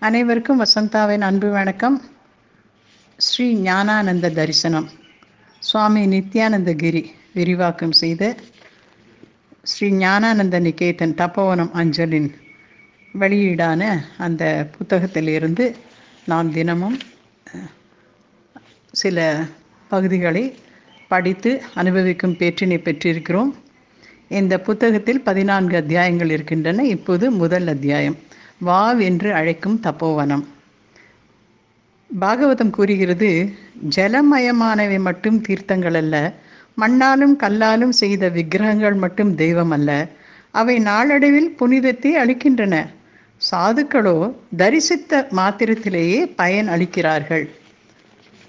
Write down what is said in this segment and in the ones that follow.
அனைவருக்கும் வசந்தாவின் அன்பு வணக்கம். ஸ்ரீ ஞானானந்த தரிசனம். சுவாமி நித்யானந்தகிரி விரிவாக்கம் செய்த ஸ்ரீ ஞானானந்த நிகேதன் தப்போவனம் அஞ்சலின் வெளியீடான அந்த புத்தகத்திலிருந்து நாம் தினமும் சில பகுதிகளை படித்து அனுபவிக்கும் பேற்றினை பெற்றிருக்கிறோம். இந்த புத்தகத்தில் பதினான்கு அத்தியாயங்கள் இருக்கின்றன. இப்போது முதல் அத்தியாயம். வாவ் என்று அழைக்கும் தப்போவனம். பாகவதம் கூறுகிறது ஜலமயமானவை மட்டும் தீர்த்தங்கள் அல்ல மண்ணாலும் கல்லாலும் செய்த விக்கிரகங்கள் மட்டும் தெய்வம் அல்ல அவை நாளடைவில் புனிதத்தை அளிக்கின்றன. சாதுக்களோ தரிசித்த மாத்திரத்திலேயே பயன் அளிக்கிறார்கள்.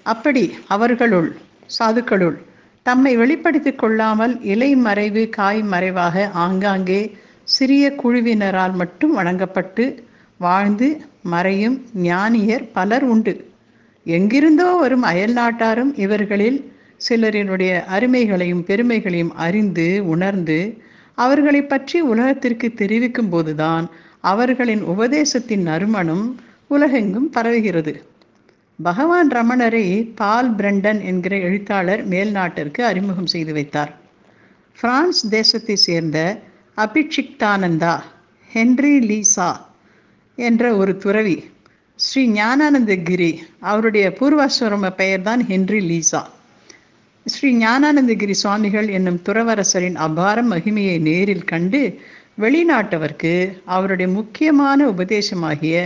அப்படி அவர்களுள் சாதுக்களுள் தம்மை வெளிப்படுத்திக் கொள்ளாமல் இலை மறைவு காய் மறைவாக ஆங்காங்கே சிறிய குழுவினரால் மட்டும் வணங்கப்பட்டு வாழ்ந்து மறையும் ஞானியர் பலர் உண்டு. எங்கிருந்தோ வரும் அயல் நாட்டாரும் இவர்களில் சிலரினுடைய அருமைகளையும் பெருமைகளையும் அறிந்து உணர்ந்து அவர்களை பற்றி உலகத்திற்கு தெரிவிக்கும் போதுதான் அவர்களின் உபதேசத்தின் நறுமணம் உலகெங்கும் பரவுகிறது. பகவான் ரமணரை பால் பிரண்டன் என்கிற எழுத்தாளர் மேல்நாட்டிற்கு அறிமுகம் செய்து வைத்தார். பிரான்ஸ் தேசத்தை சேர்ந்த அபிஷிக்தானந்தா ஹென்றி லீசா என்ற ஒரு துறவி ஸ்ரீ ஞானானந்த கிரி அவருடைய பெயர் பெயர்தான் ஹென்றி லீசா. ஸ்ரீ ஞானானந்தகிரி சுவாமிகள் என்னும் துறவரசரின் அபார மகிமையை நேரில் கண்டு வெளிநாட்டவர்க்கு அவருடைய முக்கியமான உபதேசமாகிய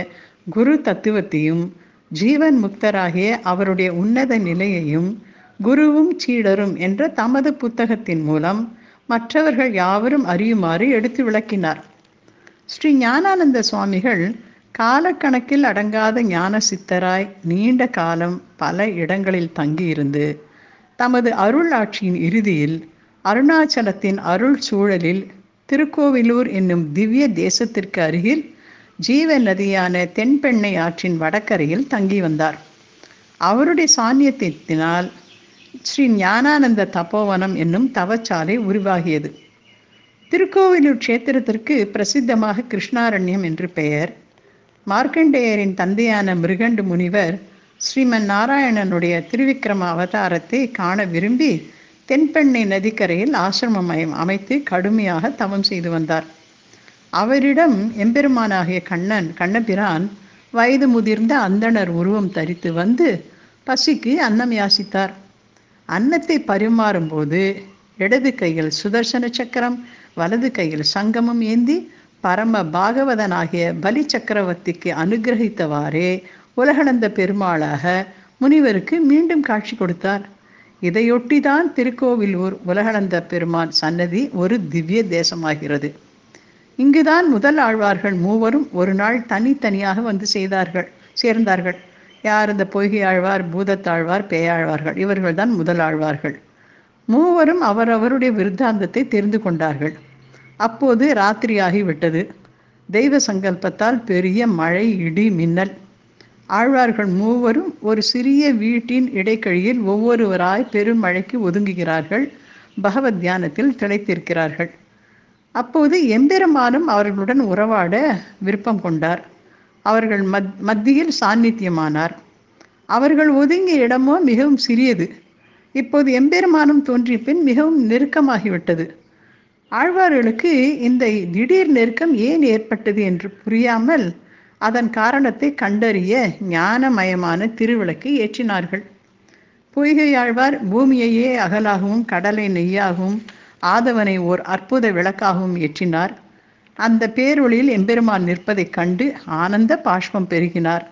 குரு தத்துவத்தையும் ஜீவன் முக்தராகிய அவருடைய உன்னத நிலையையும் குருவும் சீடரும் என்ற தமது புத்தகத்தின் மூலம் மற்றவர்கள் யாவரும் அறியுமாறு எடுத்து விளக்கினார். ஸ்ரீ ஞானானந்த சுவாமிகள் காலக்கணக்கில் அடங்காத ஞான சித்தராய் நீண்ட காலம் பல இடங்களில் தங்கியிருந்து தமது அருள் ஆட்சியின் இறுதியில் அருணாச்சலத்தின் அருள் சூழலில் திருக்கோவிலூர் என்னும் திவ்ய தேசத்திற்கு அருகில் ஜீவ நதியான தென்பெண்ணை ஆற்றின் வடக்கரையில் தங்கி வந்தார். அவருடைய சாநியத்தினால் ஸ்ரீ ஞானானந்த தபோவனம் என்னும் தவச்சாலை உருவாகியது. திருக்கோவிலூர் க்ஷேத்திரத்திற்கு பிரசித்தமாக கிருஷ்ணாரண்யம் என்று பெயர். மார்க்கண்டேயரின் தந்தையான மிருகண்டு முனிவர் ஸ்ரீமன் நாராயணனுடைய திருவிக்கிரம அவதாரத்தை காண விரும்பி தென்பெண்ணை நதிக்கரையில் ஆசிரமம் அமைத்து கடுமையாக தவம் செய்து வந்தார். அவரிடம் எம்பெருமானாகிய கண்ணன் கண்ணபிரான் வயது முதிர்ந்த அந்தணர் உருவம் தரித்து வந்து பசிக்கு அன்னம் யாசித்தார். அன்னத்தை பரிமாறும்போது இடது கையில் சுதர்சன சக்கரம் வலது கையில் சங்கமம் ஏந்தி பரம பாகவதனாகிய பலி சக்கரவர்த்திக்கு அனுகிரகித்தவாறே உலகளந்த பெருமாளாக முனிவருக்கு மீண்டும் காட்சி கொடுத்தார். இதையொட்டிதான் திருக்கோவிலூர் உலகளந்த பெருமான் சன்னதி ஒரு திவ்ய தேசமாகிறது. இங்குதான் முதல் ஆழ்வார்கள் மூவரும் ஒரு நாள் தனித்தனியாக வந்து செய்தார்கள் சேர்ந்தார்கள். யார் இந்த பொய்கை ஆழ்வார் பூதத்தாழ்வார் பேயாழ்வார்கள் இவர்கள்தான் முதல் ஆழ்வார்கள். மூவரும் அவரவருடைய விருத்தாந்தத்தை தெரிந்து கொண்டார்கள். அப்போது ராத்திரியாகிவிட்டது. தெய்வ சங்கல்பத்தால் பெரிய மழை இடி மின்னல். ஆழ்வார்கள் மூவரும் ஒரு சிறிய வீட்டின் இடைக்கழியில் ஒவ்வொருவராய் பெருமழைக்கு ஒதுங்குகிறார்கள். பகவத் தியானத்தில் திளைத்திருக்கிறார்கள். அப்போது எம்பெருமானும் அவர்களுடன் உறவாட விருப்பம் கொண்டார். அவர்கள் மத் மத்தியில் சாநித்தியமானார். அவர்கள் ஒதுங்கிய இடமோ மிகவும் சிறியது. இப்போது எம்பெருமானும் தோன்றிய பின் மிகவும் நெருக்கமாகிவிட்டது. ஆழ்வார்களுக்கு இந்த திடீர் நெருக்கம் ஏன் ஏற்பட்டது என்று புரியாமல் அதன் காரணத்தை கண்டறிய ஞானமயமான திருவிளக்கை ஏற்றினார்கள். பொய்கை ஆழ்வார் பூமியையே அகலாகவும் கடலை நெய்யாகவும் ஆதவனை ஓர் அற்புத விளக்காகவும் ஏற்றினார். அந்த பேரொளியில் எம்பெருமான் நிற்பதைக் கண்டு ஆனந்த பாஷ்பம் பெருகினார்.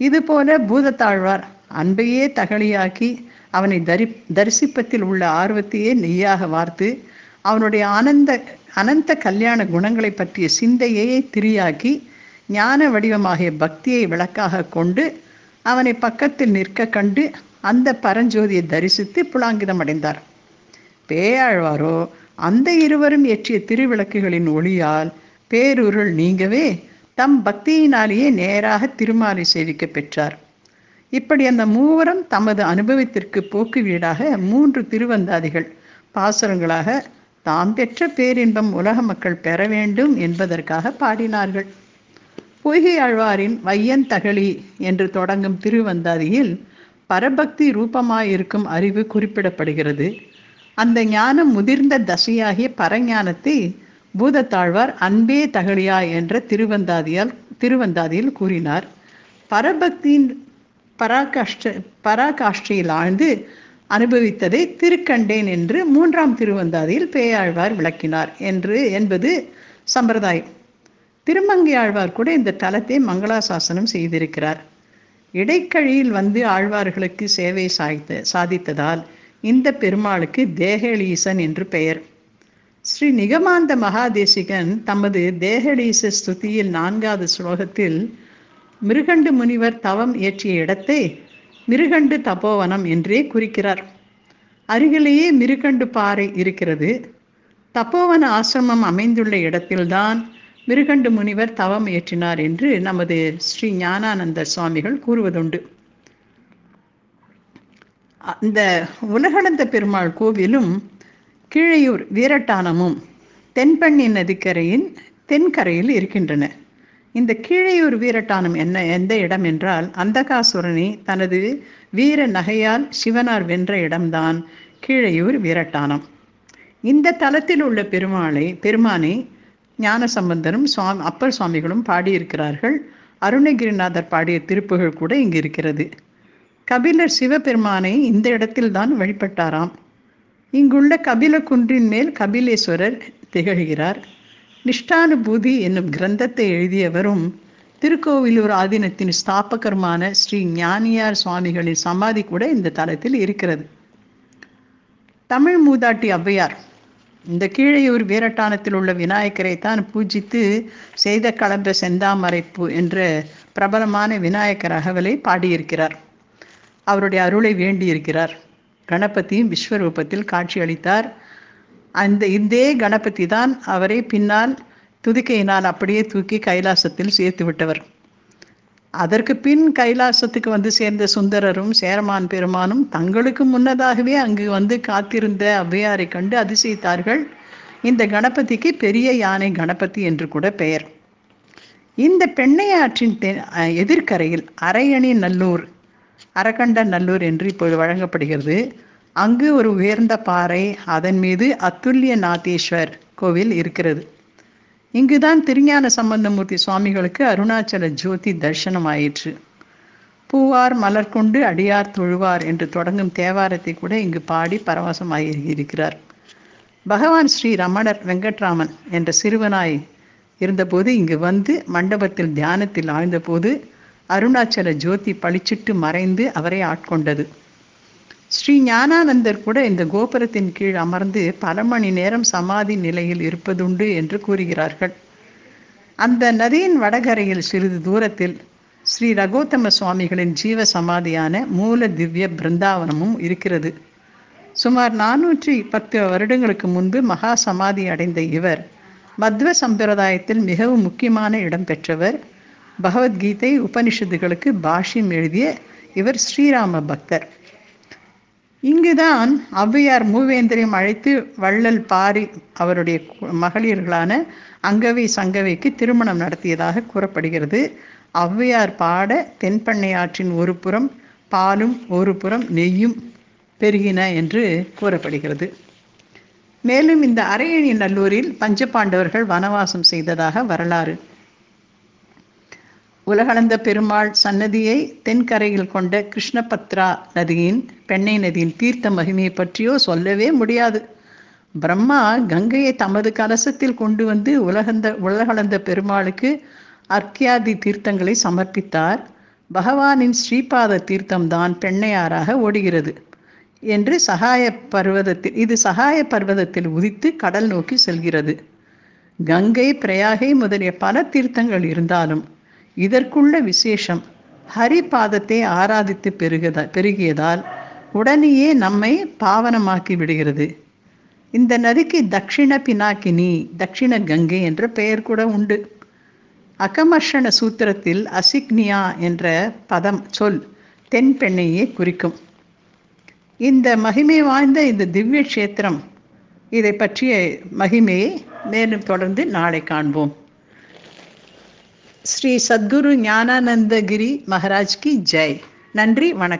இதுபோல பூதத்தாழ்வார் அன்பையே தகலியாக்கி அவனை தரி தரிசிப்பத்தில் உள்ள ஆர்வத்தையே நெய்யாக வார்த்து அவனுடைய ஆனந்த அனந்த கல்யாண குணங்களை பற்றிய சிந்தையே திரியாக்கி ஞான வடிவமாகிய பக்தியை விளக்காக கொண்டு அவனை பக்கத்தில் நிற்க கண்டு அந்த பரஞ்சோதியை தரிசித்து புலாங்கிதம் அடைந்தார். பேயாழ்வாரோ அந்த இருவரும் ஏற்றிய திருவிளக்குகளின் ஒளியால் பேருருள் நீங்கவே தம் பக்தியினாலேயே நேராக திருமாலை சேவிக்க பெற்றார். இப்படி அந்த மூவரும் தமது அனுபவத்திற்கு போக்கு வீடாக மூன்று திருவந்தாதிகள் பாசுரங்களாக தாம் பெற்ற பேரின்பம் உலக மக்கள் பெற வேண்டும் என்பதற்காக பாடினார்கள். பொய்கை ஆழ்வாரின் வையந்தகழி என்று தொடங்கும் திருவந்தாதியில் பரபக்தி ரூபமாயிருக்கும் அறிவு குறிப்பிடப்படுகிறது. அந்த ஞானம் முதிர்ந்த தசையாகிய பரஞானத்தை பூதத்தாழ்வார் அன்பே தகழியா என்ற திருவந்தாதியால் திருவந்தாதியில் கூறினார். பரபக்தியின் பராகாஷ்ட பராகாஷ்டியில் ஆழ்ந்து அனுபவித்ததை திருக்கண்டேன் என்று மூன்றாம் திருவந்தாதியில் பேயாழ்வார் விளக்கினார் என்று என்பது சம்பிரதாயம். திருமங்கை ஆழ்வார் கூட இந்த தலத்தை மங்களாசாசனம் செய்திருக்கிறார். இடைக்கழியில் வந்து ஆழ்வார்களுக்கு சேவை சாய்த்த சாதித்ததால் இந்த பெருமாளுக்கு தேகலீசன் என்று பெயர். ஸ்ரீ நிகமாந்த மகாதேசிகன் தமது தேகலீச ஸ்துதியில் நான்காவது ஸ்லோகத்தில் மிருகண்டு முனிவர் தவம் இயற்றிய இடத்தை மிருகண்டு தபோவனம் என்றே குறிக்கிறார். அருகிலேயே மிருகண்டு பாறை இருக்கிறது. தப்போவன ஆசிரமம் அமைந்துள்ள இடத்தில்தான் மிருகண்டு முனிவர் தவம் இயற்றினார் என்று நமது ஸ்ரீ ஞானானந்த சுவாமிகள் கூறுவதுண்டு. அந்த உலகளந்த பெருமாள் கோவிலும் கீழையூர் வீரட்டானமும் தென்பண்ணி நதிக்கரையின் தென்கரையில் இருக்கின்றன. இந்த கீழையூர் வீரட்டானம் என்ன எந்த இடம் என்றால் அந்தகாசுரனை தனது வீர நகையால் சிவனார் வென்ற இடம்தான் கீழையூர் வீரட்டானம். இந்த தலத்தில் உள்ள பெருமாளை பெருமானை ஞானசம்பந்தரும் சுவாமி அப்பர் சுவாமிகளும் பாடியிருக்கிறார்கள். அருணகிரிநாதர் பாடிய திருப்புகள் கூட இங்கு இருக்கிறது. கபிலர் சிவபெருமானை இந்த இடத்தில்தான் வழிபட்டாராம். இங்குள்ள கபில குன்றின் மேல் கபிலேஸ்வரர் திகழ்கிறார். நிஷ்டானுபூதி என்னும் கிரந்தத்தை எழுதியவரும் திருக்கோவிலூர் ஆதீனத்தின் ஸ்தாபகருமான ஸ்ரீ ஞானியார் சுவாமிகளின் சமாதி கூட இந்த தலத்தில் இருக்கிறது. தமிழ் மூதாட்டி ஔவையார் இந்த கீழையூர் வீரட்டானத்தில் உள்ள விநாயகரை தான் பூஜித்து செய்த களம்ப செந்தாமரைப்பு என்ற பிரபலமான விநாயகர் அகவலை பாடியிருக்கிறார். அவருடைய அருளை வேண்டியிருக்கிறார். கணபதியும் விஸ்வரூபத்தில் காட்சியளித்தார். அந்த இதே கணபதி தான் அவரை பின்னால் துதிக்கையினால் அப்படியே தூக்கி கைலாசத்தில் சேர்த்து விட்டவர். அதற்கு பின் கைலாசத்துக்கு வந்து சேர்ந்த சுந்தரரும் சேரமான் பெருமானும் தங்களுக்கு முன்னதாகவே அங்கு வந்து காத்திருந்த ஔவையாரை கண்டு அதிசயித்தார்கள். இந்த கணபதிக்கு பெரிய யானை கணபதி என்று கூட பெயர். இந்த பெண்ணையாற்றின் தெ எதிர்கரையில் அரையணி நல்லூர் அரகண்ட நல்லூர் என்று இப்போது வழங்கப்படுகிறது. அங்கு ஒரு உயர்ந்த பாறை அதன் மீது அத்துல்ய நாதேஸ்வர் கோவில் இருக்கிறது. இங்குதான் திருஞான சம்பந்தமூர்த்தி சுவாமிகளுக்கு அருணாச்சல ஜோதி தரிசனம் ஆயிற்று பூவார் மலர் கொண்டு அடியார் தொழுவார் என்று தொடங்கும் தேவாரத்தை கூட இங்கு பாடி பரவசமாகி இருக்கிறார். பகவான் ஸ்ரீ ரமணர் வெங்கட்ராமன் என்ற சிறுவனாய் இருந்தபோது இங்கு வந்து மண்டபத்தில் தியானத்தில் ஆழ்ந்தபோது அருணாச்சல ஜோதி பளிச்சிட்டு மறைந்து அவரை ஆட்கொண்டது. ஸ்ரீ ஞானானந்தர் கூட இந்த கோபுரத்தின் கீழ் அமர்ந்து பல மணி நேரம் சமாதி நிலையில் இருப்பதுண்டு என்று கூறுகிறார்கள். அந்த நதியின் வடகரையில் சிறிது தூரத்தில் ஸ்ரீ ரகோத்தம சுவாமிகளின் ஜீவ சமாதியான மூல திவ்ய பிருந்தாவனமும் இருக்கிறது. சுமார் நானூற்றி பத்து வருடங்களுக்கு முன்பு மகா சமாதி அடைந்த இவர் மத்வ சம்பிரதாயத்தில் மிகவும் முக்கியமான இடம் பெற்றவர். பகவத்கீதை உபனிஷத்துகளுக்கு பாஷ்யம் எழுதிய இவர் ஸ்ரீராம பக்தர். இங்குதான் ஔவையார் மூவேந்தரையும் அழைத்து வள்ளல் பாரி அவருடைய மகளிர்களான அங்கவை சங்கவைக்கு திருமணம் நடத்தியதாக கூறப்படுகிறது. ஔவையார் பாட தென்பண்ணை ஆற்றின் ஒரு புறம் பாலும் ஒரு புறம் நெய்யும் பெருகின என்று கூறப்படுகிறது. மேலும் இந்த அரையணி நல்லூரில் பஞ்சபாண்டவர்கள் வனவாசம் செய்ததாக வரலாறு. உலகளந்த பெருமாள் சன்னதியை தென்கரையில் கொண்ட கிருஷ்ணபத்ரா நதியின் பெண்ணை நதியின் தீர்த்த மகிமையை பற்றியோ சொல்லவே முடியாது. பிரம்மா கங்கையை தமது கலசத்தில் கொண்டு வந்து உலகந்த உலகளந்த பெருமாளுக்கு அர்க்கியாதி தீர்த்தங்களை சமர்ப்பித்தார். பகவானின் ஸ்ரீபாத தீர்த்தம்தான் பெண்ணையாராக ஓடுகிறது என்று சகாய பர்வதத்தில் இது சகாய பர்வதத்தில் உதித்து கடல் நோக்கி செல்கிறது. கங்கை பிரயாகை முதலிய பல தீர்த்தங்கள் இருந்தாலும் இதற்குள்ள விசேஷம். ஹரி பாதத்தை ஆராதித்து பெருகதா பெருகியதால் உடனேயே நம்மை பாவனமாக்கி விடுகிறது. இந்த நதிக்கு தக்ஷிண பினாக்கினி தக்ஷிண கங்கை என்ற பெயர் கூட உண்டு. அகமர்ஷண சூத்திரத்தில் அசிக்னியா என்ற பதம் சொல் தென் பெண்ணையே குறிக்கும். இந்த மகிமை வாய்ந்த இந்த திவ்ய கஷேத்திரம் இதை பற்றிய மகிமையை மேலும் தொடர்ந்து நாளை காண்போம். ஸ்ரீ சத்குரு ஞானானந்தகிரி மகாராஜ் கி ஜெய். நன்றி வணக்கம்.